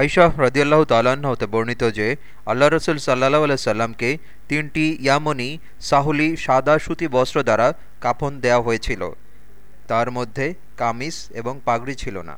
আইশাহ রদিয়াল্লাহ তাল্লাহ্ন হতে বর্ণিত যে আল্লাহ রসুল সাল্লাহ সাল্লামকে তিনটি ইয়ামনি সাহুলি সাদা সুতি বস্ত্র দ্বারা কাফন দেয়া হয়েছিল। তার মধ্যে কামিস এবং পাগড়ি ছিল না।